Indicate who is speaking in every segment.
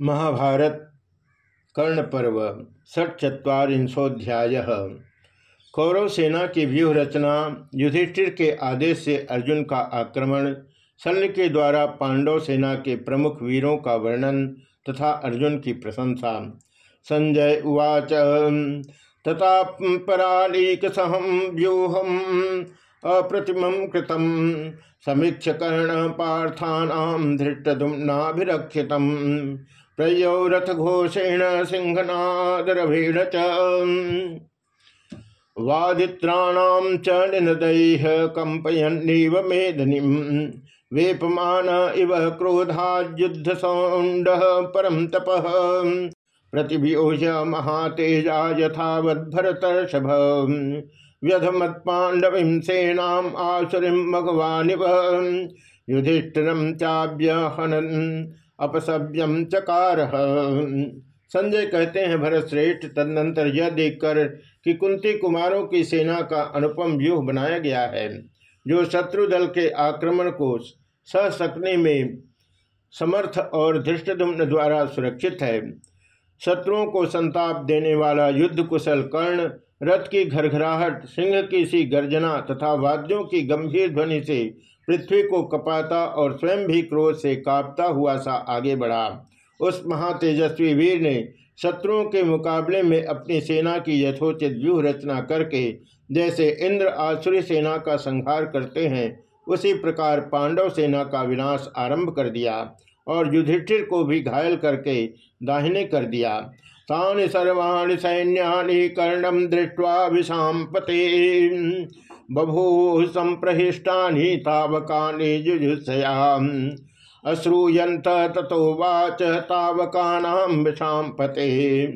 Speaker 1: महाभारत कर्ण पर्व षटचत्वारिंशोध्याय कौरव सेना की व्यूह रचना, युधिष्ठिर के आदेश से अर्जुन का आक्रमण शल्य के द्वारा पांडव सेना के प्रमुख वीरों का वर्णन तथा अर्जुन की प्रशंसा। संजय उवाच तथा परालीक सहम व्यूहम अप्रतिम कृतम समीक्ष कर्ण पार्थानाम धृष्टुम्नाभिरक्षित प्रयो घोषेण सिंहनादरभेण च। वादित्राणाम च निनदैः कंपयन्नीव मेदनीम्। वेपमान इव क्रोधायुद्ध सौंड परम तप महातेजा यथावद्भरतर्षभ व्यधमत्पाण्डवीं सेनाम् आसुरीं भगवानिव। युधिष्ठिरं चाभ्यहनन् अपसव्यम चकार। संजय कहते हैं, भरत श्रेष्ठ, तदनंतर यह देखकर कि कुंती कुमारों की सेना का अनुपम व्यूह बनाया गया है, जो शत्रु दल के आक्रमण को सह सकने में समर्थ और धृष्टुम्न द्वारा सुरक्षित है। शत्रुओं को संताप देने वाला युद्ध कुशल कर्ण, रथ की घरघराहट, सिंह की सी गर्जना तथा वाद्यों की गंभीर ध्वनि से पृथ्वी को कपाता और स्वयं भी क्रोध से कांपता हुआ सा आगे बढ़ा। उस महातेजस्वी वीर ने शत्रुओं के मुकाबले में अपनी सेना की यथोचित व्यूह रचना करके, जैसे इंद्र आसुरी सेना का संहार करते हैं, उसी प्रकार पांडव सेना का विनाश आरंभ कर दिया और युधिष्ठिर को भी घायल करके दाहिने कर दिया। तानि सर्वाणि सैन्यानि कर्णम दृष्ट्वा विषापते बभू संप्रहिष्टानि तावकानि जुजुत्सयाम् अश्रूयंत तथोवाच तावकानाम विषाम पते।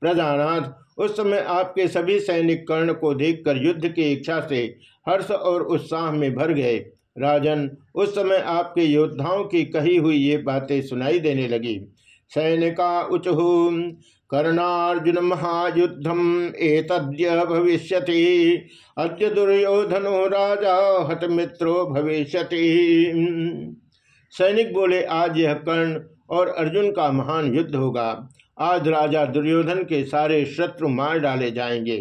Speaker 1: प्रजानाथ, उस समय आपके सभी सैनिक कर्ण को देखकर युद्ध की इच्छा से हर्ष और उत्साह में भर गए। राजन, उस समय आपके योद्धाओं की कही हुई ये बातें सुनाई देने लगी। सैनिका, उचहु। कर्णार्जुन महायुद्धम एतद्य भविष्य अद्य दुर्योधनो राजा हत मित्रो भविष्य सैनिक बोले, आज यह कर्ण और अर्जुन का महान युद्ध होगा। आज राजा दुर्योधन के सारे शत्रु मार डाले जाएँगे।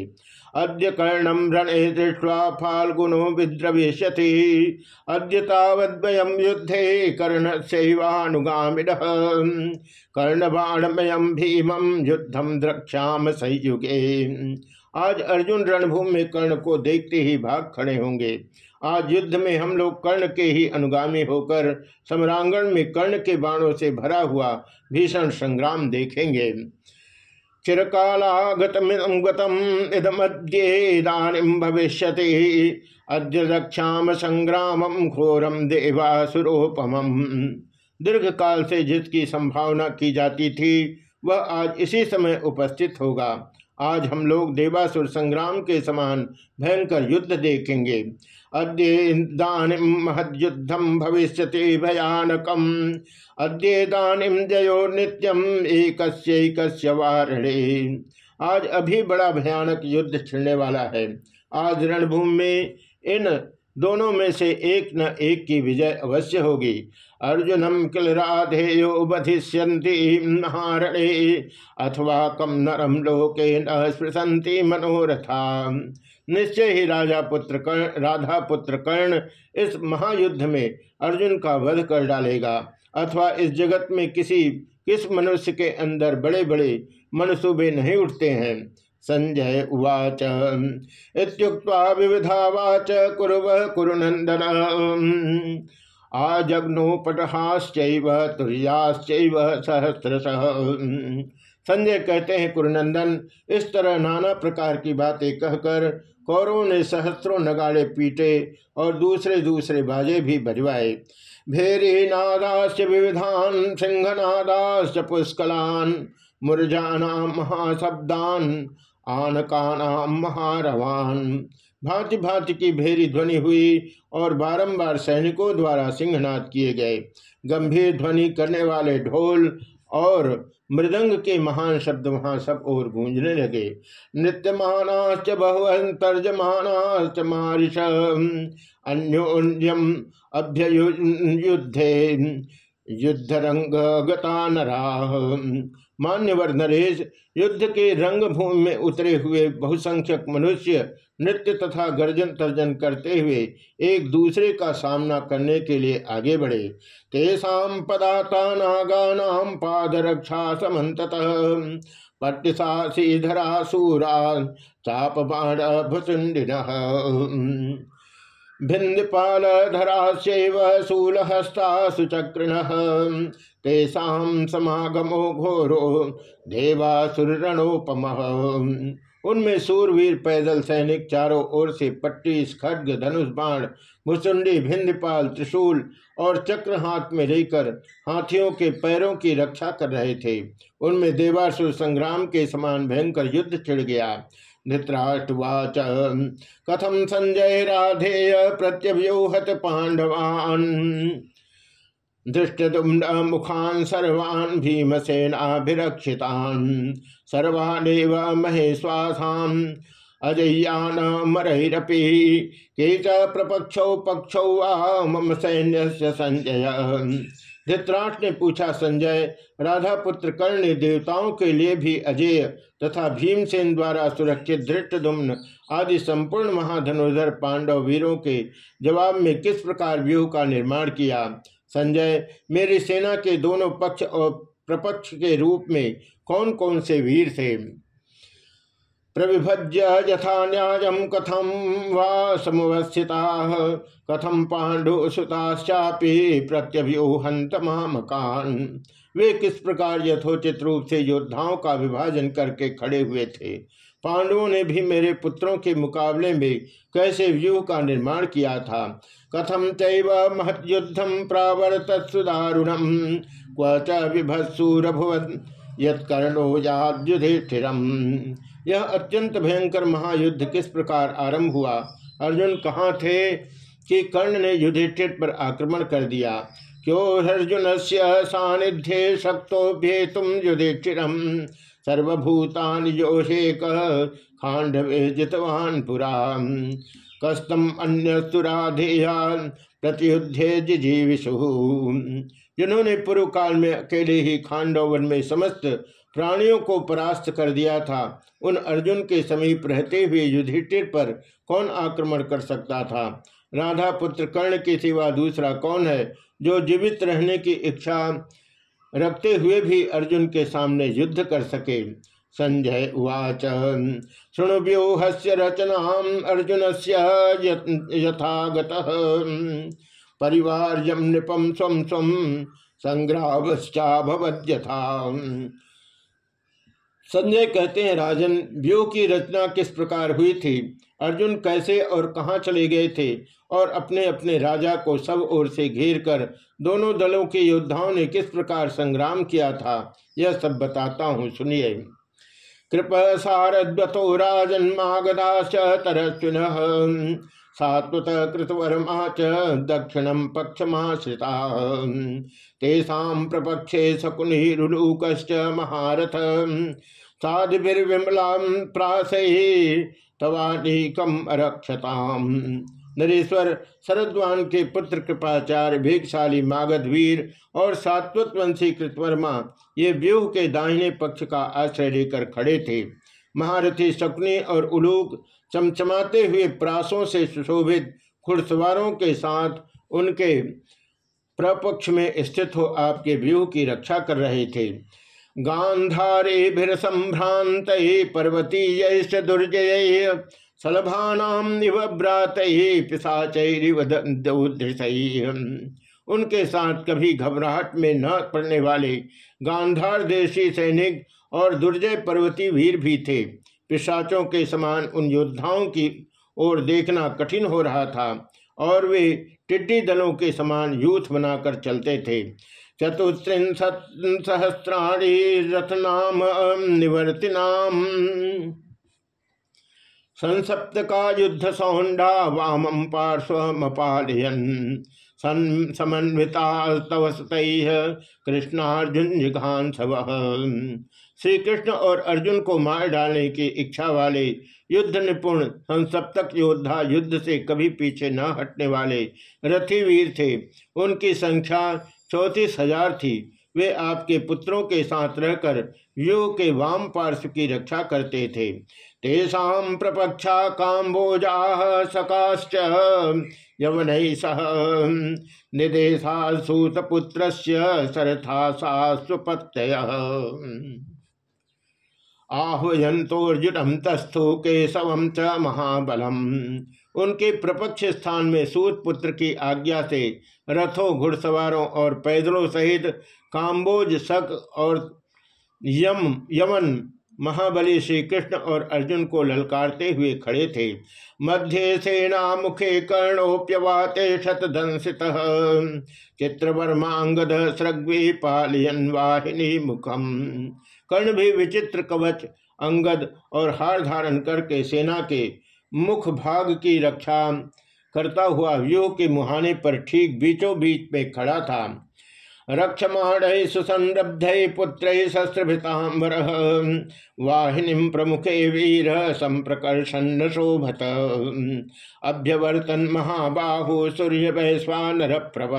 Speaker 1: अद्य कर्णम रण दृष्टवा फाल्गुनो विद्रवेशति अद्य तावद्वयम युद्धे कर्ण शैवानुगामिड कर्णबाणमयम भीमम युद्धम द्रक्षाम संयुगे। आज अर्जुन रणभूमि में कर्ण को देखते ही भाग खड़े होंगे। आज युद्ध में हम लोग कर्ण के ही अनुगामी होकर सम्रांगण में कर्ण के बाणों से भरा हुआ भीषण संग्राम देखेंगे। चिरकालागतमिदम गतम इदमद्येदानीम भविष्य अद्य रक्षा संग्राम घोरम देवासुरोपम दीर्घ काल से जिसकी संभावना की जाती थी, वह आज इसी समय उपस्थित होगा। आज हम लोग देवासुर संग्राम के समान भयंकर युद्ध देखेंगे। अद्यदानीम महद्युद्धम भविष्य भयानकम। अद्यदानीम जयो नित्यम एक वारणे। आज अभी बड़ा भयानक युद्ध छिड़ने वाला है। आज रणभूमि में इन दोनों में से एक न एक की विजय अवश्य होगी। अर्जुनम किल राधेयो बधिष्यंति महारणे। अथवा कम नरम लोके न स्पृशंति मनोरथा। निश्चय ही राजा पुत्र कर्ण, राधा पुत्र कर्ण इस महायुद्ध में अर्जुन का वध कर डालेगा। अथवा इस जगत में किसी, किस मनुष्य के अंदर बड़े बड़े मनसूबे नहीं उठते हैं? संजय उवाच। इत्युक्त्वा विविधावाच कुरव कुरुनंदन आजग्नोपटहाश्चैव तुर्याश्चैव सहस्रश। संजय कहते हैं कुरुनंदन, इस तरह नाना प्रकार की बातें कहकर कौरवों ने सहस्रों नगाड़े पीटे और दूसरे दूसरे बाजे भी बजवाए। भेरी नादाश्च विविधान सिंहनादाश्च पुष्कलान, मुरजाना महाशब्दान आनकानाम महारवान। भांति भांति की भेरी ध्वनि हुई और बारंबार सैनिकों द्वारा सिंहनाद किए गए। गंभीर ध्वनि करने वाले ढोल और मृदंग के महान शब्द वहाँ सब और गूंजने लगे। नृत्यमानाश्च बहुअंतर्जमानाश्च मारिष अन्योन्यम अभ्युद्धे युद्ध रंग गता मान्यवर नरेश, युद्ध के रंग भूमि में उतरे हुए बहुसंख्यक मनुष्य नृत्य तथा गर्जन तर्जन करते हुए एक दूसरे का सामना करने के लिए आगे बढ़े। तेषा पदाता नागानाम पाद रक्षा समत पट्टिशाधरा सूरा चाप बाण भुसुंडिन भिन्दपालधराश्चैव शूलहस्ता सुचक्रिण समागमो घोरो देवासुरणोपम उनमें सूरवीर पैदल सैनिक चारों ओर से पट्टी खड्ग, धनुष, बाण, मुसुंडी, भिंदपाल, त्रिशूल और चक्र हाथ में लेकर हाथियों के पैरों की रक्षा कर रहे थे। उनमें देवासुर संग्राम के समान भयंकर युद्ध छिड़ गया। धृतराष्ट्रवाच कथम संजय राधेय प्रत्यव्यूहत पांडवान? दृष्टुम्न मुखान सर्वान् भीमसेनाभिरक्षितान् सर्वानेव महेश्वासाम् अजय्यान मरैरपि के च प्रपक्षौ पक्षौ वा मम सैन्य संजय। धृतराष्ट्र ने पूछा, संजय राधा पुत्र कर्ण देवताओं के लिए भी अजय तथा भीमसेन द्वारा सुरक्षित धृष्टुम्न आदि संपूर्ण महाधनुधर पांडव वीरों के जवाब में किस प्रकार व्यूह का निर्माण किया? संजय, मेरी सेना के दोनों पक्ष और प्रपक्ष के रूप में कौन कौन से वीर थे? प्रविभज्य यथा न्याय कथम वा कथम पांडु सुताश्चापी प्रत्यव्यूहंत मकान वे किस प्रकार यथोचित रूप से योद्धाओं का विभाजन करके खड़े हुए थे? पांडवों ने भी मेरे पुत्रों के मुकाबले में कैसे व्यूह का निर्माण किया था। कथम चैव महत्युद्धम प्रावर्त सुदारुणम क्व च विभत्सूरभुवन यत्कर्णो यह अत्यंत भयंकर महायुद्ध किस प्रकार आरंभ हुआ? अर्जुन कहाँ थे कि कर्ण ने युधिष्ठिर पर आक्रमण कर दिया? क्यों अर्जुन से सानिध्य शक्तोभ्ये तुम युधिष्ठिरम? सर्वभूतान योषेक खांडवे जितवान पुरा कस्तम अन्य सुराधेयान प्रतियुद्धे जिजीविशु जिन्होंने पूर्व काल में अकेले ही खांडवन में समस्त प्राणियों को परास्त कर दिया था, उन अर्जुन के समीप रहते हुए युधिष्ठिर पर कौन आक्रमण कर सकता था? राधा पुत्र कर्ण के सिवा दूसरा कौन है, जो जीवित रहने की इच्छा रखते हुए भी अर्जुन के सामने युद्ध कर सके। संजय उवाच, शृणु व्यूह से रचना अर्जुन से यथागत। परिवार नृपम स्व स्व संग्रामश्चाभवद्यथा। संजय कहते हैं, राजन, व्यूह की रचना किस प्रकार हुई थी? अर्जुन कैसे और कहाँ चले गए थे और अपने अपने राजा को सब ओर से घेर कर दोनों दलों के योद्धाओं ने किस प्रकार संग्राम किया था, यह सब बताता हूँ, सुनिए। कृप सारद्वतो राजन्मागदाश तरस्विन, सात्वत कृतवर्मा च दक्षिणम पक्षमाश्रिता। तेषा प्रपक्षे शकुनिरुलूकश्च महारथ। साधिर्विमला प्रासै तवानीकम अरक्षताम। नरेश्वर शरद्वान के पुत्र कृपाचार्य, भेगशाली मागध वीर और सात्वत वंशी कृतवर्मा ये व्यूह के दाहिने पक्ष का आश्रय लेकर खड़े थे। महारथी शकुनी और उलूक चमचमाते हुए प्रासों से सुशोभित घुड़सवारों के साथ उनके प्रपक्ष में स्थित हो आपके व्यूह की रक्षा कर रहे थे। गांधारे भीर संभ्रांत पर्वतीय दुर्जय सलभानाम इव ब्रात उनके साथ कभी घबराहट में न पड़ने वाले गांधार देशी सैनिक और दुर्जय पर्वती वीर भी थे। पिशाचों के समान उन योद्धाओं की ओर देखना कठिन हो रहा था और वे टिड्डी दलों के समान यूथ बनाकर चलते थे। चतुस्त्रिंशत सहस्राणी रथनाम निवर्तिनाम। संसप्त का युद्ध सौंडा वामम पार्श्वमपालयन। समन्विता तवसत कृष्णार्जुन जिघान श्री कृष्ण और अर्जुन को मार डालने की इच्छा वाले युद्ध निपुण संसप्तक योद्धा युद्ध से कभी पीछे न हटने वाले रथी वीर थे। उनकी संख्या चौतीस हज़ार थी। वे आपके पुत्रों के साथ रहकर व्यू के वाम पार्श्व की रक्षा करते थे। तेषा प्रपक्षा काम्बोजा सकाश्च यवन सह। निदेशा सूतपुत्र सरथा स्वपत्य आह्वयंतोर्जुनम तस्थु केशव च महाबलम। उनके प्रपक्ष स्थान में सूत पुत्र की आज्ञा से रथों, घुड़सवारों और पैदलों सहित काम्बोज, शक और यम, यमन महाबली श्री कृष्ण और अर्जुन को ललकारते हुए खड़े थे। मध्य सेना मुखे कर्णोप्यवाते शतदंसित चित्रवर्मांगद सृग्वी पालयन वाहिनी मुखम। कर्ण भी विचित्र कवच, अंगद और हार धारण करके सेना के मुख भाग की रक्षा करता हुआ व्यूह के मुहाने पर ठीक बीचों बीच में खड़ा था। रक्षमाण सुसंरब्ध पुत्र शस्त्रभृतांबर वाहिनी प्रमुखे वीर संप्रकर्षण शोभत अभ्यवर्तन महाबाहु सूर्य वैश्वानर प्रभ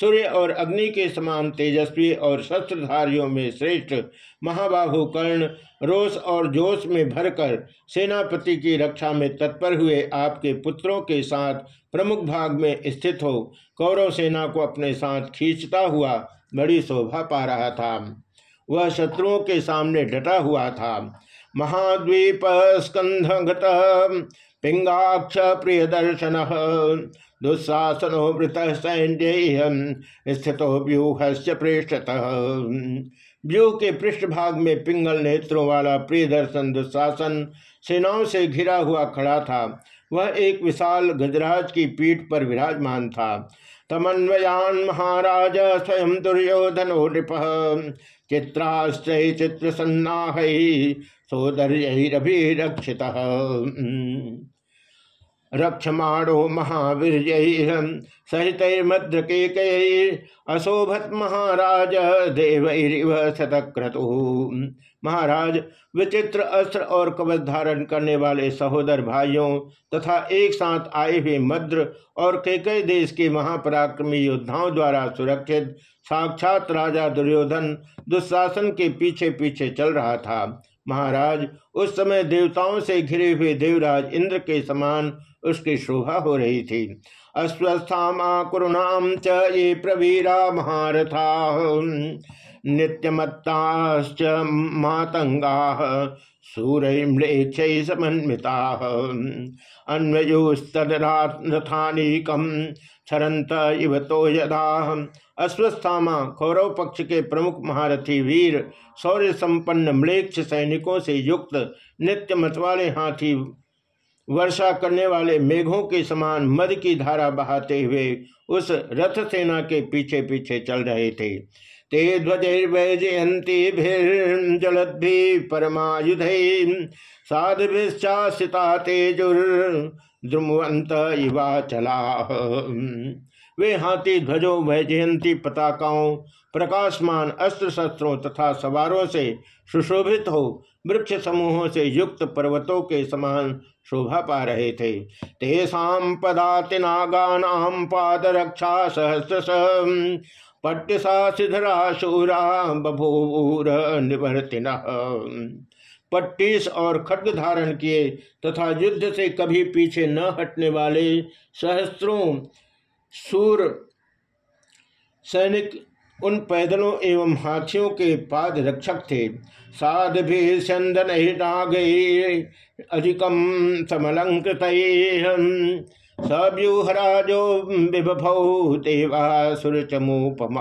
Speaker 1: सूर्य और अग्नि के समान तेजस्वी और शस्त्रधारियों में श्रेष्ठ महाबाहु कर्ण रोष और जोश में भरकर सेनापति की रक्षा में तत्पर हुए आपके पुत्रों के साथ प्रमुख भाग में स्थित हो। कौरव सेना को अपने साथ खींचता हुआ बड़ी शोभा पा रहा था। वह शत्रुओं के सामने डटा हुआ था। महाद्वीप स्कंध पिंगाक्ष प्रिय दर्शन दुस्साहसनो वृत सैन्य स्थितो व्यूह पृष्ठतः व्यूह के पृष्ठभाग में पिंगल नेत्रों वाला प्रिय दर्शन दुस्साहसन सेनाओं से घिरा हुआ खड़ा था। वह एक विशाल गजराज की पीठ पर विराजमान था। तमन्वयान महाराज स्वयं दुर्योधनो नृप। चित्राश्रय चित्र सन्नाह सोदर्यभिरक्षित रक्षमाणो महावीर सहित मद्रके अशोभत महाराज देवैरिव शतक्रतु। महाराज, विचित्र अस्त्र और कवच धारण करने वाले सहोदर भाइयों तथा एक साथ आए हुए मद्र और केकई देश के महापराक्रमी योद्धाओं द्वारा सुरक्षित, साक्षात राजा दुर्योधन दुशासन के पीछे पीछे चल रहा था। महाराज, उस समय देवताओं से घिरे हुए देवराज इंद्र के समान उसकी शोभा हो रही थी। अस्वस्थामा कुरुणाम च ये प्रवीरा महारथा। नित्यमत्ताश्च मातंगा सूरम्लेक्ष समन्विता। अन्वयोस्तरथानीकम छरंत इव तो यदा। अश्वस्थामा कौरव पक्ष के प्रमुख महारथी वीर शौर्य संपन्न म्लेक्ष सैनिकों से युक्त नित्य मतवाले हाथी वर्षा करने वाले मेघों के समान मद की धारा बहाते हुए उस रथ सेना के पीछे पीछे चल रहे थे। ते ध्वजैर्वैजयंती जलद्भि परमायुध साधुभिश्चाशिता तेजुर्द्रुमवंत इवा चला। वे हाथी ध्वजों वैजयंती पताकाओं, प्रकाशमान अस्त्र शस्त्रों तथा सवारों से सुशोभित हो, वृक्ष समूहों से युक्त पर्वतों के समान शोभा पा रहे थे। तेषा पदातिनागानाम पाद रक्षा सहस्र पट्टसा सिधरा शूरा बभूर निवर्तिन पट्टीस और खड्ग धारण किए तथा युद्ध से कभी पीछे न हटने वाले सहस्त्रों सूर सैनिक उन पैदलों एवं हाथियों के पाद रक्षक थे। साध भी चंदन अधिकम समलंकृत। सव्यूहराजो विभौ देवासुरचमूपम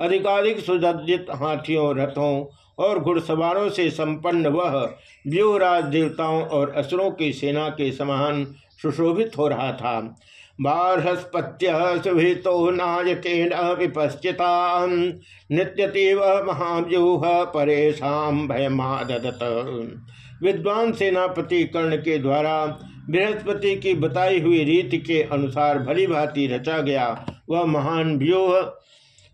Speaker 1: अधिकाधिक सुसज्जित हाथियों, रथों और घुड़सवारों से संपन्न वह व्यूहराज देवताओं और असुरों की सेना के समान सुशोभित हो रहा था। बारहस्पत्य सुभितो नायकेन विपश्चिता नृत्यतीव महाव्यूह परेशा भयमादत विद्वान सेनापति कर्ण के द्वारा बृहस्पति की बताई हुई रीति के अनुसार भली भांति रचा गया, वह महान व्यूह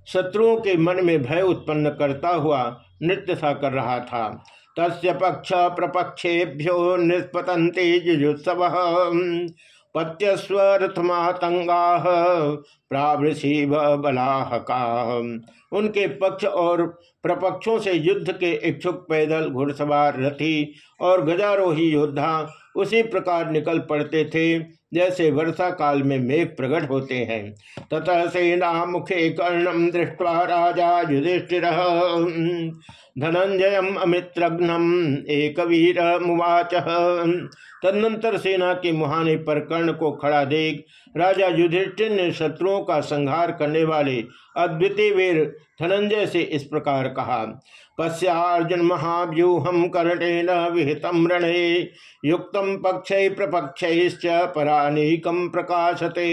Speaker 1: शत्रुओं के मन में भय उत्पन्न करता हुआ नृत्य सा कर रहा था। तस्य पक्ष प्रपक्षेभ्यो निष्पतंते जुजुत्सव पत्यस्वरथमातंगा प्रावृषि बलाहका उनके पक्ष और प्रपक्षों से युद्ध के इच्छुक पैदल घुड़सवार रथी और गजारोही योद्धा उसी प्रकार निकल पड़ते थे, जैसे वर्षा काल में मेघ प्रकट होते हैं। ततः सेना मुखे कर्णम दृष्टवा राजा युधिष्ठिर धनंजय अमित्रघ्नम एक वीर मुवाच। तदनंतर सेना के मुहाने पर कर्ण को खड़ा देख राजा युधिष्ठिर ने शत्रुओं का संहार करने वाले अद्वितीय वीर धनंजय से इस प्रकार कहा, पश्यार्जुन महाव्यूहम कर्णेन विहितम रणे, युक्त पक्ष प्रपक्ष परानीकम प्रकाशते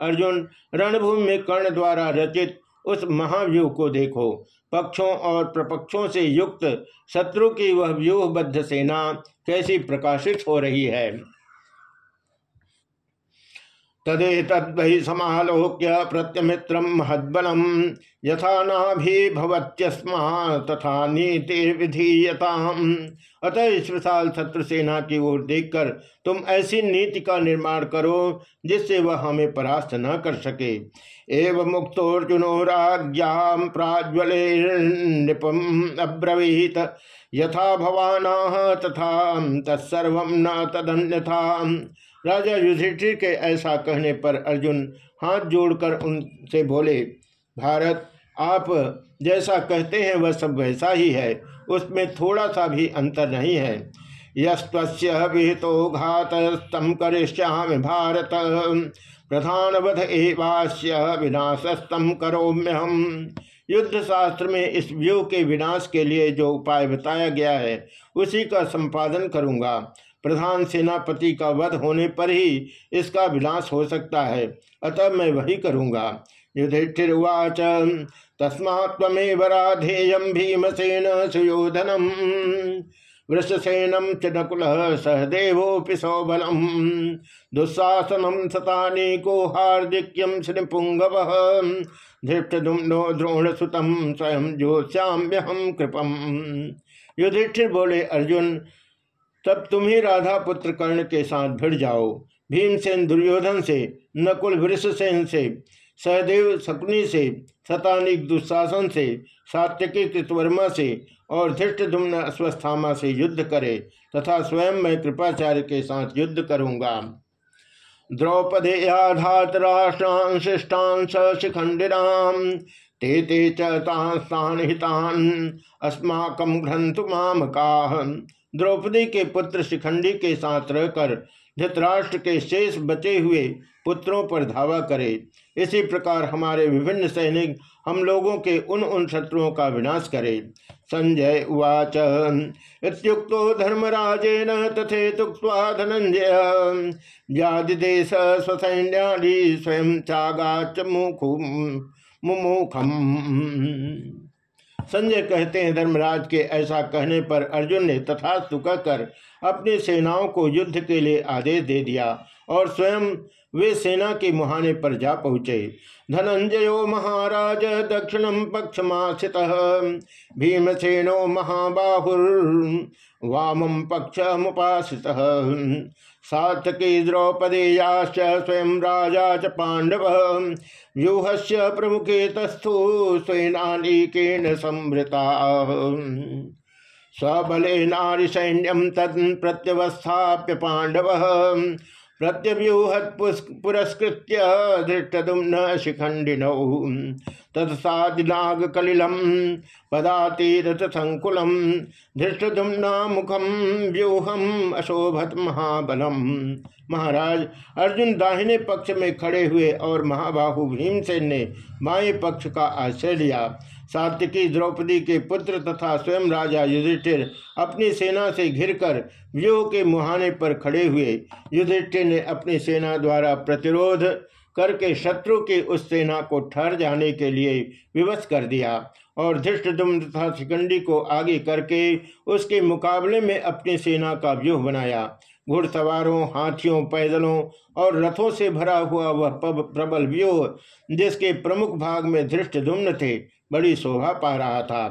Speaker 1: अर्जुन रणभूमि में कर्ण द्वारा रचित उस महाव्यूह को देखो। पक्षों और प्रपक्षों से युक्त शत्रु की वह व्यूहबद्ध सेना कैसी प्रकाशित हो रही है? तदेतद्वै समालोक्य प्रत्यमित्र महद्बलम यथा नाभिभवत्यस्मा तथा नीति विधीयताम। अतः इस विशाल शत्रु सेना की ओर देखकर तुम ऐसी नीति का निर्माण करो, जिससे वह हमें परास्त न कर सके। एव मुक्तोर्जुनो राज्ञा प्राज्वले नृपम अब्रवीत। यथा भवाना तथा तत्सर्व न तदन्यथा राजा युधिष्ठिर के ऐसा कहने पर अर्जुन हाथ जोड़कर उनसे बोले, भारत, आप जैसा कहते हैं, वह सब वैसा ही है। उसमें थोड़ा सा भी अंतर नहीं है। यस्त्वस्य विहितो घात स्तम करिष्यामि भारत। प्रधानवध एवास्य विनाशस्तम करोम्य हम युद्ध शास्त्र में इस व्यू के विनाश के लिए जो उपाय बताया गया है, उसी का संपादन करूँगा। प्रधान सेनापति का वध होने पर ही इसका विनाश हो सकता है। अतः मैं वही करूँगा। युधिष्ठिर्वाच तस्मात्मेव राधेयम भीमसेन सुयोधनम। वृषसेनम च नकुल सहदेवोपि सौबलम। दुस्साहसनम सतानीको हार्दिक्यम श्रीपुंगव। धृष्टुम्नो द्रोण सुतम स्वयं ज्योत्स्याम्यहम कृपम। युधिष्ठिर बोले, अर्जुन तब तुम ही राधा पुत्र कर्ण के साथ भिड़ जाओ। भीमसेन दुर्योधन से, नकुल वृषसेन से, सहदेव शकुनी से, शतानिक दुशासन से सात्यकी कृतवर्मा से और धृष्टधुम्न अस्वस्थामा से युद्ध करे तथा स्वयं मैं कृपाचार्य के साथ युद्ध करूँगा। द्रौपदे आधात राष्ट्रां शिष्टांश शिखंडिराम ते ते चान हितान अस्माकम घ्रंथु मामका। द्रौपदी के पुत्र शिखंडी के साथ रहकर धृतराष्ट्र के शेष बचे हुए पुत्रों पर धावा करे। इसी प्रकार हमारे विभिन्न सैनिक हम लोगों के उन उन शत्रुओं का विनाश करे। संजय उवाच। इतुक्तो धर्मराजेन तथे तुक्वा धनंजय स्वसैन्यादि स्वयं चागाच मुमुखम। संजय कहते हैं, धर्मराज के ऐसा कहने पर अर्जुन ने तथा सुख कर अपनी सेनाओं को युद्ध के लिए आदेश दे दिया और स्वयं वे सेना के मुहाने पर जा पहुँचे। धनंजयो महाराज दक्षिणम पक्षमाशित भीमसेनो महाबाहुर वामम पक्ष मुपासित सातकी द्रौपदेयाश्च स्वयं राजा च पांडव व्यूह से प्रमुखे तस्थु स्वनाकेन संभृता सबले नारी सैन्यम तद प्रत्यवस्थाप्य पांडव प्रत्यव्यूहत पुरस्कृत्य धृष्टुम्न शिखंडिनौ तत्सादिनाग कलिलम पदातीरथ संकुलम धृष्टुम्ना मुखम व्यूहम, अशोभत महाबलम। महाराज, अर्जुन दाहिने पक्ष में खड़े हुए और महाबाहु भीमसेन ने बाएँ पक्ष का आश्रय लिया। सात्विकी द्रौपदी के पुत्र तथा स्वयं राजा युधिष्ठिर अपनी सेना से घिरकर व्यूह के मुहाने पर खड़े हुए। युधिष्ठिर ने अपनी सेना द्वारा प्रतिरोध करके शत्रु की उस सेना को ठहर जाने के लिए विवश कर दिया और धृष्टुम तथा शिकंडी को आगे करके उसके मुकाबले में अपनी सेना का व्यूह बनाया। घुड़सवारों, हाथियों, पैदलों और रथों से भरा हुआ वह प्रबल व्यूह, जिसके प्रमुख भाग में धृष्ट थे बड़ी शोभा पा रहा था।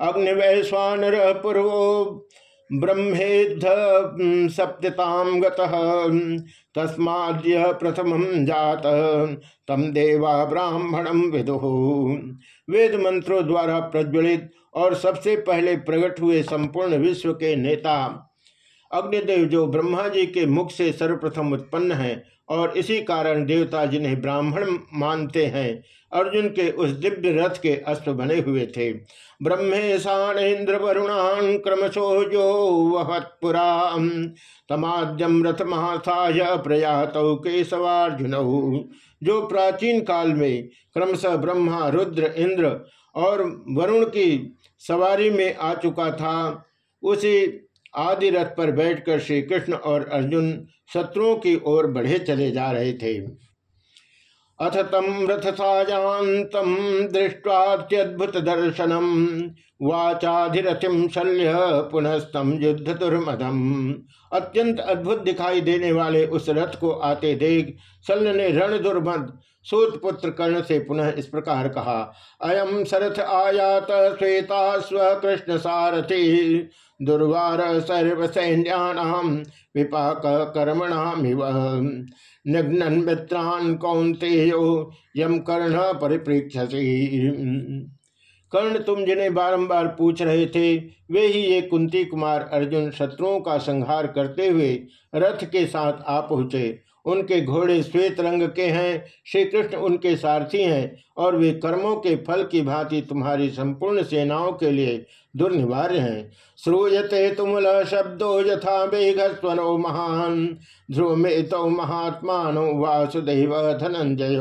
Speaker 1: अग्निवैश्वानर पूर्वो ब्रह्मेद्ध सप्तताम तस्माद्य प्रथम जात तम देवा ब्राह्मणम विदु। वेद मंत्रों द्वारा प्रज्वलित और सबसे पहले प्रकट हुए संपूर्ण विश्व के नेता अग्निदेव जो ब्रह्मा जी के मुख से सर्वप्रथम उत्पन्न है और इसी कारण देवता जिन्हें ब्राह्मण मानते हैं, अर्जुन के उस दिव्य रथ के अश्व बने हुए थे। ब्रह्मेशान इंद्र वरुणान क्रमशो जो वहत्पुरा तमाद्यम रथ महासाय प्रयात केशवार्जुन। जो प्राचीन काल में क्रमशः ब्रह्मा, रुद्र, इंद्र और वरुण की सवारी में आ चुका था, उसी आदि रथ पर बैठकर श्री कृष्ण और अर्जुन शत्रुओं की ओर बढ़े चले जा रहे थे। अथ तम रथ साजातम दृष्टाद्भुत दर्शनम वाचाधिरथिम शल्य पुनस्तम युद्ध दुर्मदम अत्यंत अद्भुत दिखाई देने वाले उस रथ को आते देख शल्य ने रण दुर्मद सूत पुत्र कर्ण से पुनः इस प्रकार कहा अयम सरथ आयात श्वेता स्व कृष्ण सारथी। दुर्वार सर्व सैन्याम विपाक कर्मणाम निघ्न मित्रान कौंतेयो यम कर्ण परिप्रेक्षसी कर्ण, तुम जिन्हें बारंबार पूछ रहे थे, वे ही ये कुंती कुमार अर्जुन शत्रुओं का संहार करते हुए रथ के साथ आ पहुँचे। उनके घोड़े श्वेत रंग के हैं श्री कृष्ण उनके सारथी हैं, और वे कर्मों के फल की भांति तुम्हारी संपूर्ण सेनाओं के लिए दुर्निवार्य हैं। श्रूयते तुमल शब्दो यथा मेघस्वनो महान। ध्रुव में तो महात्मानो वासुदेव धनंजय।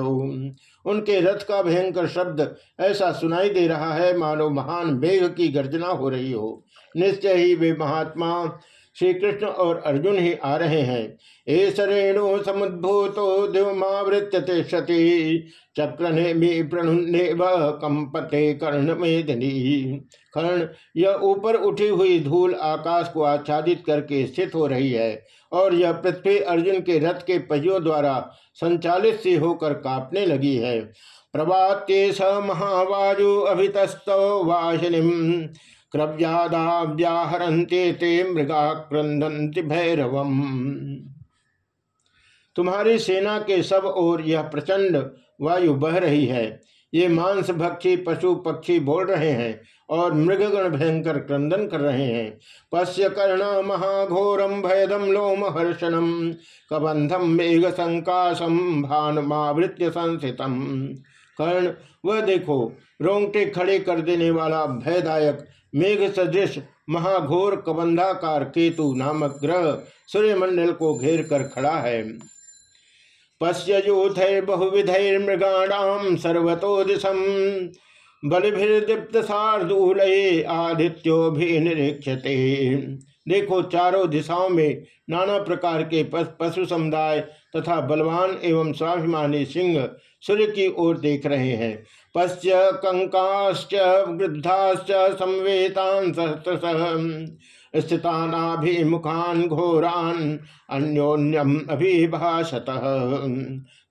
Speaker 1: उनके रथ का भयंकर शब्द ऐसा सुनाई दे रहा है, मानो महान मेघ की गर्जना हो रही हो। निश्चय ही वे महात्मा श्री कृष्ण और अर्जुन ही आ रहे हैं। एस रेणु समुद्भूतो दिवमावृत्य तिष्ठति चक्र ने प्रणुन्ने कंपते कर्ण मेदनी। कर्ण, यह ऊपर उठी हुई धूल आकाश को आच्छादित करके स्थित हो रही है और यह पृथ्वी अर्जुन के रथ के पहियों द्वारा संचालित सी होकर कांपने लगी है। प्रभाते स महावायु अभितस्तो वाहिनी। क्रव्यादाव्याहरते ते मृगा क्रंदंति भैरवम। तुम्हारी सेना के सब ओर यह प्रचंड वायु बह रही है। ये मांस, भक्षी, पशु, पक्षी बोल रहे हैं और मृगगण भयंकर क्रंदन कर रहे हैं। पश्य कर्ण महाघोरम भयदम लोम हर्षणम कबंधम मेघ संकाशम भानुमावृत्य संसितम। कर्ण, वह देखो, रोंगटे खड़े कर देने वाला भयदायक मेघ सदृश महाघोर कबंधाकार केतु नामक ग्रह सूर्यमंडल को घेर कर खड़ा है। पश्य बहुविधैर्मृगाणाम सर्वतो दिशम बलिभिर्दीप्त शार्दूल आदित्यो भी निरीक्षते। देखो, चारों दिशाओं में नाना प्रकार के पशु समुदाय तथा बलवान एवं स्वाभिमानी सिंह सूर्य की ओर देख रहे हैं। पश्य कंकाश्च वृद्धाश्च संवेतान सहस्रश स्थितानाभिमुखान घोरान अन्योन्यम अभिभाषत।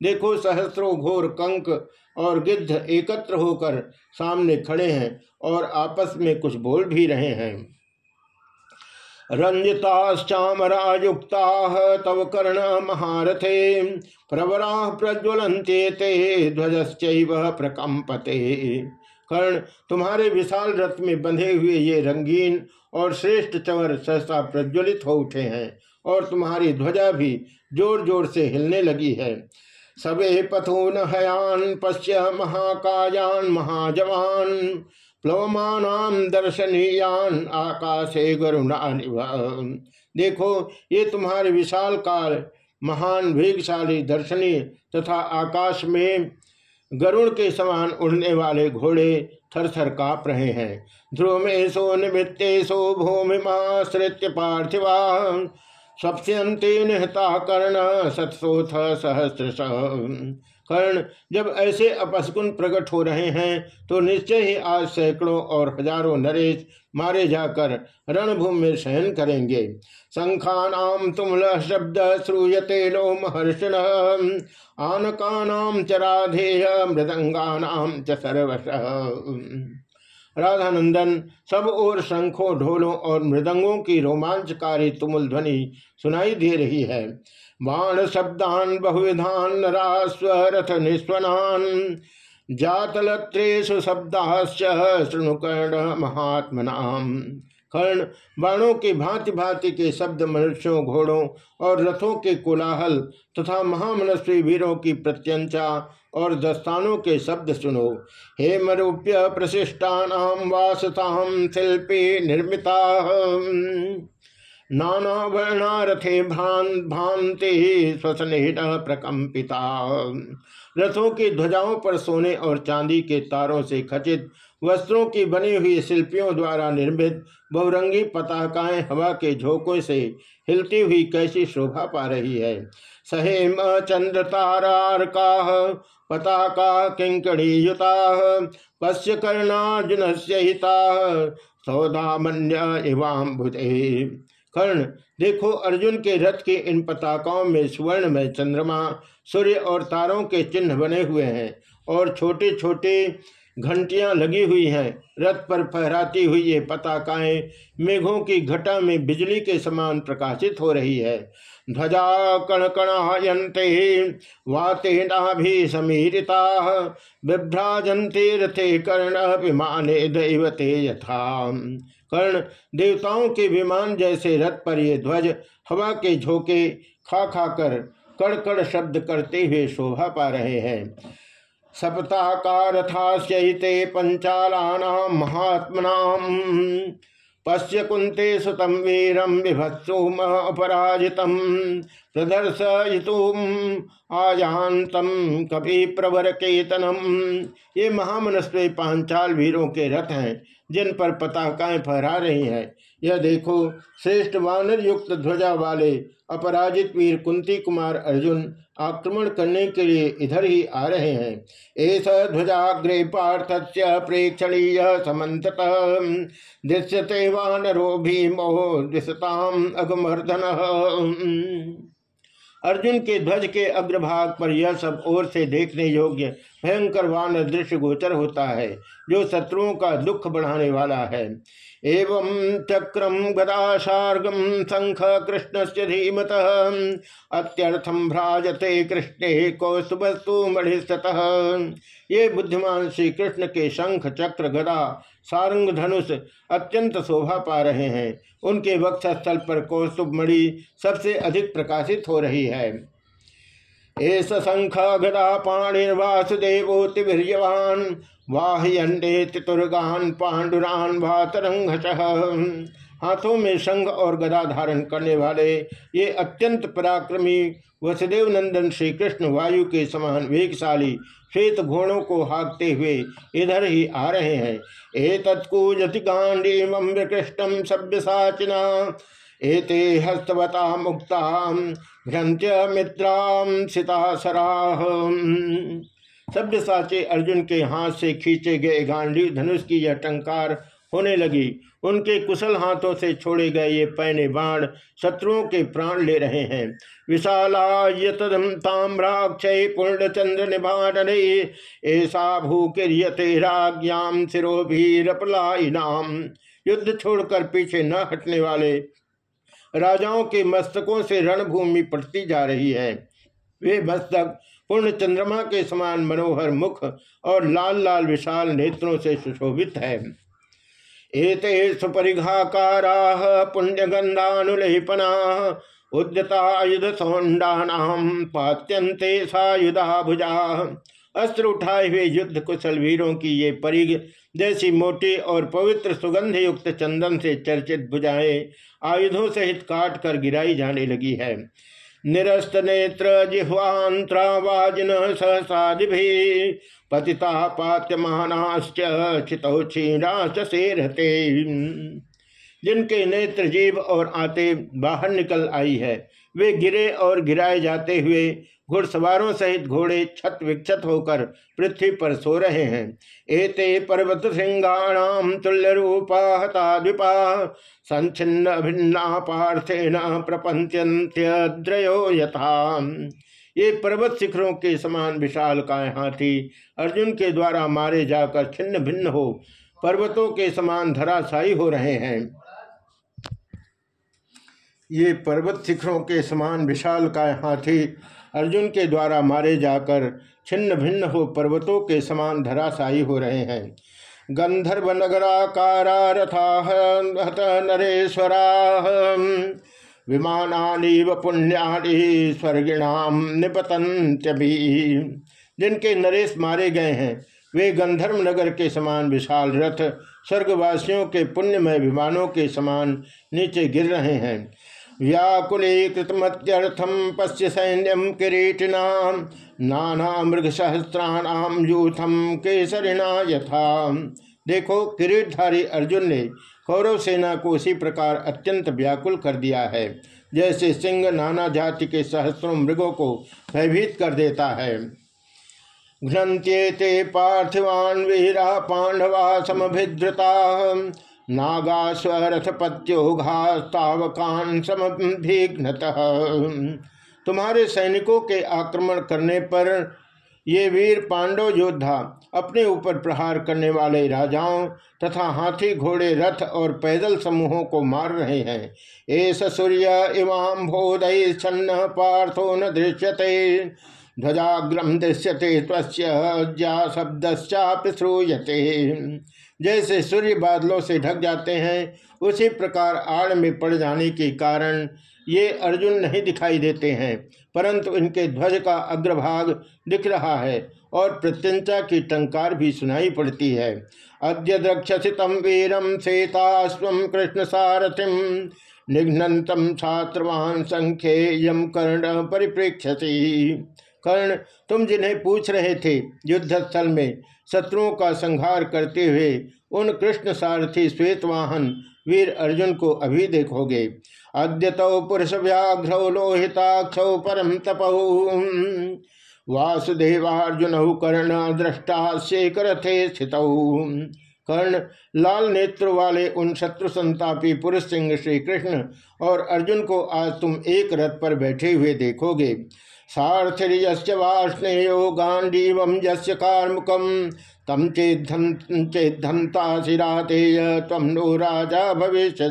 Speaker 1: देखो सहस्रों घोर कंक और गिद्ध एकत्र होकर सामने खड़े हैं और आपस में कुछ बोल भी रहे हैं। रंजिताश्चामरायुक्ता तव कर्ण महारथे प्रवरा प्रज्वलंते ते ध्वजश्च प्रकंपते कर्ण, तुम्हारे विशाल रथ में बंधे हुए ये रंगीन और श्रेष्ठ चवर सहसा प्रज्वलित हो उठे हैं और तुम्हारी ध्वजा भी ज़ोर ज़ोर से हिलने लगी है। सबे पथून हयान, पश्य महाकायान, महाजवान। प्लवमान दर्शनीयान आकाशे गरुणानिव देखो, ये तुम्हारे विशाल काल महान वेगशाली दर्शनीय तथा आकाश में गरुण के समान उड़ने वाले घोड़े थर थर काप रहे हैं। ध्रुव में सो निवृत्तेशो भूमिमाश्रित्य पार्थिवा। सप्यंते निहता कर्ण सत्सोथ सहस्र कर्ण जब ऐसे अपस्कुन प्रकट हो रहे हैं तो निश्चय ही आज सैकड़ों और हज़ारों नरेश मारे जाकर रणभूमि में शयन करेंगे। शंखानाम तुमल शब्द श्रूयते लो महर्षण। आनकानाम चराधेय मृदंगानाम च सर्वश। राधानंदन, सब और शंखों, ढोलों और मृदंगों की रोमांचकारी तुमुल ध्वनि सुनाई दे रही है। बाण शब्दान बहुविधान स्वरथ निस्वनान जातलत्रेशु शब्दाश्च शृणुकर्ण महात्मनाम कर्ण, बाणों के भांति भांति के शब्द, मनुष्यों, घोड़ों और रथों के कोलाहल तथा महामनस्वी वीरों की प्रत्यंचा और दस्तानों के शब्द सुनो। हे मरूप्य प्रशिष्टानाम वासताम शिल्पी निर्मिता। नाना वर्णारथे भ्रांत भांति श्वसन प्रकम्पिता। रथों की ध्वजाओं पर सोने और चांदी के तारों से खचित, वस्त्रों की बनी हुई शिल्पियों द्वारा निर्मित बहुरंगी पताकाएँ हवा के झोंकों से हिलती हुई कैसी शोभा पा रही है। सहेम चंद्र तारारका पताका किंकड़ी युता, पश्य कर्णार्जुन से हिता, सौदामन्य इवाम बुधे कर्ण, देखो अर्जुन के रथ के इन पताकाओं में स्वर्ण में चंद्रमा, सूर्य और तारों के चिन्ह बने हुए हैं और छोटे छोटे घंटियाँ लगी हुई हैं। रथ पर फहराती हुई ये पताकाएँ मेघों की घटा में बिजली के समान प्रकाशित हो रही है। ध्वजा कण कणकणयंते वाते नाभि समीरिता विभ्राजंते रथे कर्ण विमाने दैवते यथा। कर्ण देवताओं के विमान जैसे रथ पर ये ध्वज हवा के झोंके खा खा कर कड़कड़ शब्द करते हुए शोभा पा रहे हैं। सप्ताकारथाश्चैते पंचालानाम महात्मनाम पश्य कुंते सुतम वीरम विभत्सुम अपराजितम प्रदर्शयितुम कभी प्रवर केतनम ये महामनस्वी पांचाल वीरों के रथ हैं। जिन पर पताकाएँ फहरा रही हैं। यह देखो, श्रेष्ठ वानर युक्त ध्वजा वाले अपराजित वीर कुंती कुमार अर्जुन आक्रमण करने के लिए इधर ही आ रहे हैं। ऐस ध्वजाग्रे पार्थ से प्रेक्षणीय समत दृश्यते वानरो भीमो, दिशताम अगमर्दन। अर्जुन के ध्वज के अग्रभाग पर यह सब ओर से देखने योग्य भयंकर वान दृश्य गोचर होता है, जो शत्रुओं का दुख बढ़ाने वाला है। एवं चक्रम गदाशार्गम शंख कृष्ण से धीमत अत्यर्थम भ्राजते कृष्ण कौस्तुभस्तु मणिस्तः ये बुद्धिमान श्री कृष्ण के शंख, चक्र, गदा, सारंग, धनुष अत्यंत शोभा पा रहे हैं। उनके वक्षस्थल पर कौस्तुभ मणि सबसे अधिक प्रकाशित हो रही है। एस शंख, गदा पाणिर्वासुदेवोतिवीर्यवान वाह्यंडे तितुर्गान पांडुरान भातरंघ हाथों में संघ और गदा धारण करने वाले, ये अत्यंत पराक्रमी वसुदेव नंदन श्री कृष्ण वायु के समान वेगशाली श्वेत घोड़ों को हाँकते हुए इधर ही आ रहे हैं। ए तत्कूजति गांडी कृष्णम सभ्य साचिना एते हस्तवता मुक्ता भ्रंत्य मित्राम सभ्य साचे अर्जुन के हाथ से खींचे गए गांडी धनुष की यह टंकार होने लगी। उनके कुशल हाथों से छोड़े गए ये पैने बाण शत्रुओं के प्राण ले रहे हैं। ताम्राक्षय पूर्ण चंद्र निभान ऐसा भूकिरियते राज्ञाम सिरोभीरपलाइनाम युद्ध छोड़कर पीछे न हटने वाले राजाओं के मस्तकों से रणभूमि पटती जा रही है। वे मस्तक पूर्ण चंद्रमा के समान मनोहर मुख और लाल लाल विशाल नेत्रों से सुशोभित है। एते सुपरिघाकारा पुण्यगंधानुलेपना उद्यतायुध सौंडानाम पात्यंते सायुधा भुजा। अस्त्र उठाए हुए युद्ध कुशल वीरों की ये परिघ, जैसी मोटी और पवित्र सुगंध युक्त चंदन से चर्चित भुजाएँ आयुधों सहित काट कर गिराई जाने लगी है। निरस्त नेत्र जिह्वान्त्रावाजिन सहसादि पतिता पात्यमानाश्च चितौ क्षीणाश्च सेरते। जिनके नेत्र जीव और आते बाहर निकल आई है वे गिरे और गिराए जाते हुए घुड़सवारों सहित घोड़े छत विक्षत होकर पृथ्वी पर सो रहे हैं। एते पर्वत सिंगाणाम तुल्य रूपा हता द्विपा संचिन्न भिन्ना पार्थेन प्रपंत्यंत्यद्रयो यथा। ये पर्वत शिखरों के समान विशाल काय हाथी अर्जुन के द्वारा मारे जाकर छिन्न भिन्न हो पर्वतों के समान धराशायी हो रहे हैं। ये पर्वत शिखरों के समान विशाल का हाथी अर्जुन के द्वारा मारे जाकर छिन्न भिन्न हो पर्वतों के समान धराशायी हो रहे हैं। गंधर्व नगराकारा रथा नरेश्वरा। विमानानीव पुण्यानि स्वर्गिणाम निपतंत्य भी। जिनके नरेश मारे गए हैं, वे गंधर्व नगर के समान विशाल रथ, स्वर्गवासियों के पुण्यमय विमानों के समान नीचे गिर रहे हैं। व्याकुलीकृतमत्यर्थम पश्य सैन्यम किरीटिना नाना मृग सहस्राणाम यूथम केसरिणा यथा। देखो, किरीटधारी अर्जुन ने कौरव सेना को उसी प्रकार अत्यंत व्याकुल कर दिया है, जैसे सिंह नाना जाति के सहस्रों मृगों को भयभीत कर देता है। घ्नते पार्थिवान वीरा पांडवा समभिद्रता। नागा स्वरथपत्योघास्तावकान तुम्हारे सैनिकों के आक्रमण करने पर ये वीर पांडव योद्धा अपने ऊपर प्रहार करने वाले राजाओं तथा हाथी, घोड़े, रथ और पैदल समूहों को मार रहे हैं। एस सूर्य इवाम भोदय छन्न पार्थो न दृश्यते। ध्वजाग्रम दृश्यते, त्वस्या शब्दश्चापि श्रूयते। जैसे सूर्य बादलों से ढक जाते हैं, उसी प्रकार आड़ में पड़ जाने के कारण ये अर्जुन नहीं दिखाई देते हैं, परंतु इनके ध्वज का अग्रभाग दिख रहा है और प्रत्यंचा की टंकार भी सुनाई पड़ती है। अद्य द्रक्षसी तम वीरम श्वेतास्व कृष्ण सारथिम निघ्नतम छात्रवान संख्य यम कर्ण परिप्रेक्षसी कर्ण, तुम जिन्हें पूछ रहे थे युद्ध स्थल में शत्रुओं का संहार करते हुए उन कृष्ण सारथी श्वेतवाहन वीर अर्जुन को अभी देखोगे। अद्यतौ पुरुष व्याघ्रौ लोहिताक्ष परम तपहु वासुदेवार्जुन कर्ण दृष्टा शेखर थे स्थित। कर्ण, लाल नेत्र वाले उन शत्रु संतापी पुरुष सिंह श्री कृष्ण और अर्जुन को आज तुम एक रथ पर बैठे हुए देखोगे। सारथिर्यस्य वाष्णेयो गांडीव यस्य तम चेद्धन चेद्धनता शिरातेय तम नो राजा भविष्य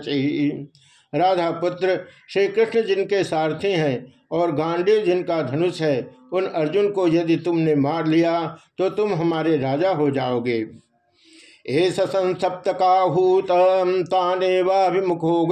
Speaker 1: राधा पुत्र श्री कृष्ण जिनके सारथी हैं और गांडीव जिनका धनुष है, उन अर्जुन को यदि तुमने मार लिया तो तुम हमारे राजा हो जाओगे। एस संसप्तकाहूत तानेवाभिमुखो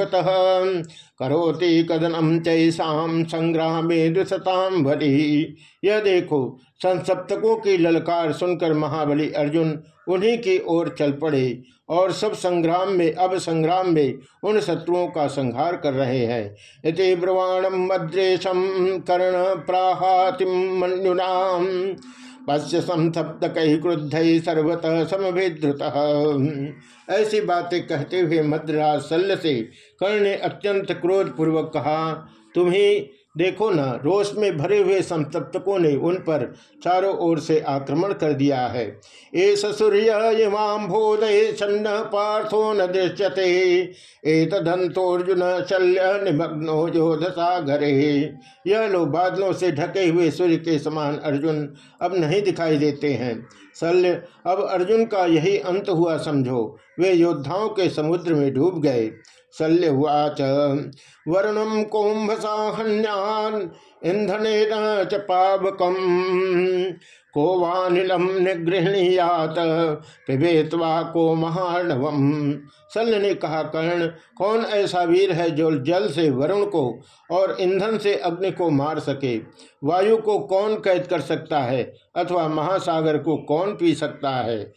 Speaker 1: करोति कदनम चैसाम संग्राम दुसताम भरी यह देखो, संसप्तकों की ललकार सुनकर महाबली अर्जुन उन्हीं की ओर चल पड़े और सब संग्राम में, अब संग्राम में उन शत्रुओं का संहार कर रहे हैं। इति ब्रवाणम मद्रेशम कर्ण प्राहातिम मनुनाम पश्य संसप्त कही क्रुद्ध सर्वतः समभिद्रुत। ऐसी बातें कहते हुए मद्रास शल्य से कर्ण ने अत्यंत क्रोधपूर्वक कहा, तुम्हें देखो न, रोष में भरे हुए संतप्तकों ने उन पर चारों ओर से आक्रमण कर दिया है। ए सूर्य इमाम भोदय छन्न पार्थो न दृश्यते। एतदंतोर्जुन शल्य निमग्नो योध सागरे यह लोग बादलों से ढके हुए सूर्य के समान अर्जुन अब नहीं दिखाई देते हैं। शल्य, अब अर्जुन का यही अंत हुआ समझो। वे योद्धाओं के समुद्र में डूब गए। शल्यवाच वर्णम कुंभ साहन्यान इंधन च पावकम। को वानिलम निगृहणीयात, पिबेतवा को महाणवम। शल्य ने कहा, कर्ण, कौन ऐसा वीर है जो जल से वरुण को और ईंधन से अग्नि को मार सके? वायु को कौन कैद कर सकता है? अथवा महासागर को कौन पी सकता है?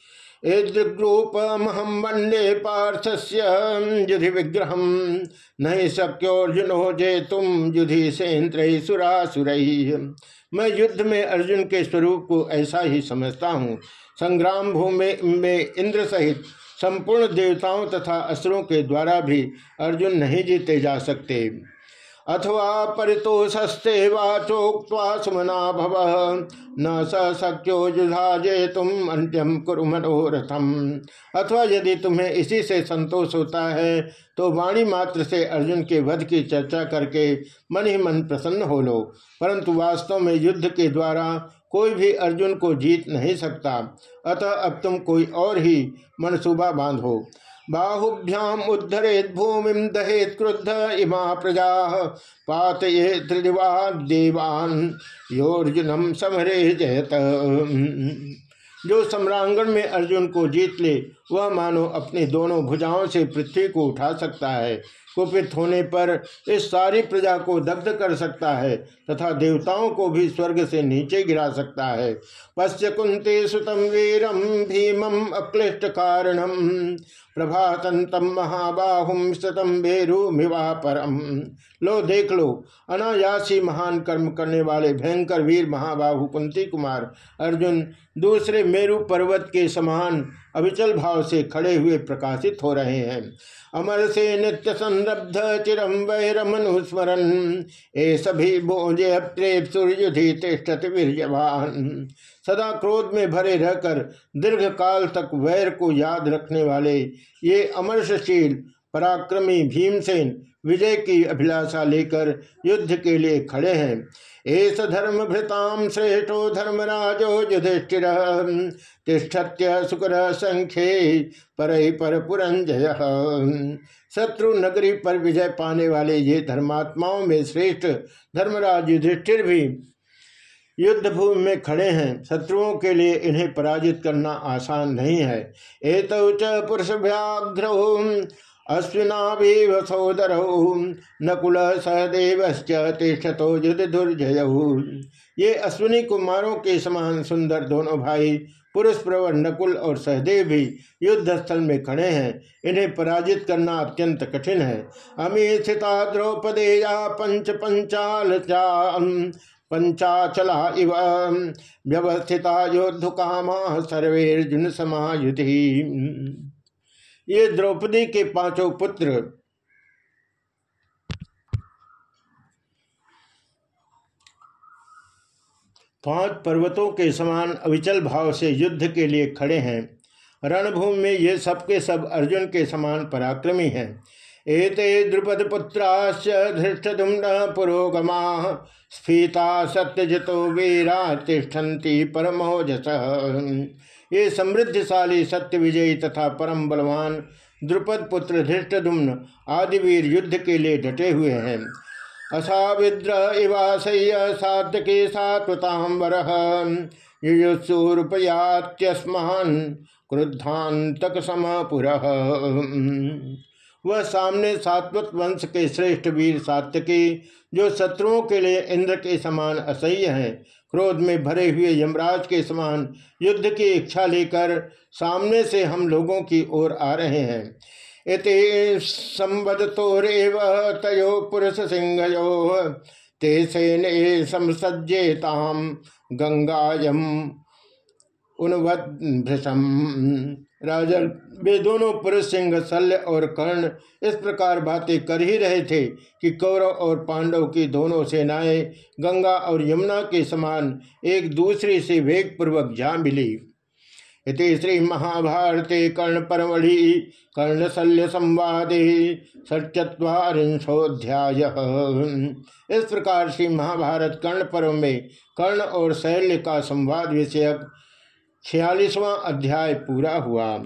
Speaker 1: ईदृग्रूपमहम वंदे पार्थस्य युधि विग्रह। नहीं शक्योर्जुनो जे तुम युधि सेन्द्र सुरासुर। मैं युद्ध में अर्जुन के स्वरूप को ऐसा ही समझता हूँ। संग्राम भूमि में इंद्र सहित संपूर्ण देवताओं तथा असुरों के द्वारा भी अर्जुन नहीं जीते जा सकते। अथवा परितोषस्ते वाचोक्वा सुमना भव। न स शक्यो जुझाजे तुम अंत्यम कुरु मनोरथम। अथवा यदि तुम्हें इसी से संतोष होता है तो वाणी मात्र से अर्जुन के वध की चर्चा करके मन ही मन प्रसन्न हो लो। परंतु वास्तव में युद्ध के द्वारा कोई भी अर्जुन को जीत नहीं सकता। अतः अब तुम कोई और ही मनसूबा बांधो। बाहुभ्याम उद्धरेत भूमि दहेत क्रुद्ध इमा प्रजा। पात ये त्रिवा देवान योर्जुनम समरे जयत। जो सम्रांगण में अर्जुन को जीत ले, वह मानो अपने दोनों भुजाओं से पृथ्वी को उठा सकता है। कुपित होने पर इस सारी प्रजा को दग्ध कर सकता है तथा देवताओं को भी स्वर्ग से नीचे गिरा सकता है। पश्य कुंते सुतम वीरम, भीमम अक्लिष्ट कारणम प्रभातंतम महाबाहुम शतम मिवा परम। लो, देख लो, अनायासी महान कर्म करने वाले भयंकर वीर महाबाहु कुंती कुमार, अर्जुन, दूसरे मेरु पर्वत के समान अविचल भाव से खड़े हुए प्रकाशित हो रहे हैं। अमर से नित्य संरब्ध चिरम वैरमनुस्मरण ए सभी बोझे सूर्युधि तिष्ठत वीरवान सदा क्रोध में भरे रहकर दीर्घ काल तक वैर को याद रखने वाले ये अमरशील पराक्रमी भीमसेन विजय की अभिलाषा लेकर युद्ध के लिए खड़े हैं। एस धर्म भृताम श्रेष्ठो धर्मराजो युधिष्ठिर। तिष्ठत्य शुक्र संख्ये पर पर पुरंजय। शत्रु नगरी पर विजय पाने वाले ये धर्मात्माओं में श्रेष्ठ धर्मराज युधिष्ठिर भी युद्ध भूमि में खड़े हैं। शत्रुओं के लिए इन्हें पराजित करना आसान नहीं है। एत पुरुष व्याघ्र अश्विनावीव सोदर, नकुल सहदेव तिष्ठतो युद्ध दुर्जय। ये अश्विनी कुमारों के समान सुंदर दोनों भाई, पुरुष प्रवर नकुल और सहदेव भी युद्ध स्थल में खड़े हैं। इन्हें पराजित करना अत्यंत कठिन है। अमी स्थिता द्रौपदेया पंच पंचाल पंचाचला इव, व्यवस्थिता योद्धुकामा सर्वेर्जुन समायुधि। ये द्रौपदी के पाँचों पुत्र। पाँच पर्वतों के समान अविचल भाव से युद्ध के लिए खड़े हैं। रणभूमि में ये सबके सब अर्जुन के समान पराक्रमी हैं। एते द्रुपद पुत्राश्च धृष्टुम्न पुरोगमा, स्फीता सत्यजितो वीरा तिष्ठन्ति परमोजस। ये समृद्धशाली सत्य विजयी तथा परम बलवान द्रुपद पुत्र धृष्टुम्न आदि वीर युद्ध के लिए डटे हुए हैं। असाविद्र इवाशय्य सात्विके सात्वतांबर युयुत्सुरूपयात्यस्मान क्रुद्धांतक समपुर वह सामने सात्वत वंश के श्रेष्ठ वीर सात्यकी, जो शत्रुओं के लिए इंद्र के समान असह्य हैं क्रोध में भरे हुए यमराज के समान युद्ध की इच्छा लेकर सामने से हम लोगों की ओर आ रहे हैं। इति संबदतोरेव तयो पुरुष सिंहयो, ते सेने संसज्जेताम गंगायम उन्वृषम राजन, वे दोनों पुरुष सिंह, शल्य और कर्ण इस प्रकार बातें कर ही रहे थे कि कौरव और पांडव की दोनों सेनाएँ गंगा और यमुना के समान एक दूसरे से वेग पूर्वक जा मिली। इति श्री महाभारते कर्ण परमढ़ि कर्ण शल्य संवादे षट्चत्वारिंशोध्याय इस प्रकार श्री महाभारत कर्ण पर्व में कर्ण और शैल्य का संवाद विषयक छियालीसवां अध्याय पूरा हुआ।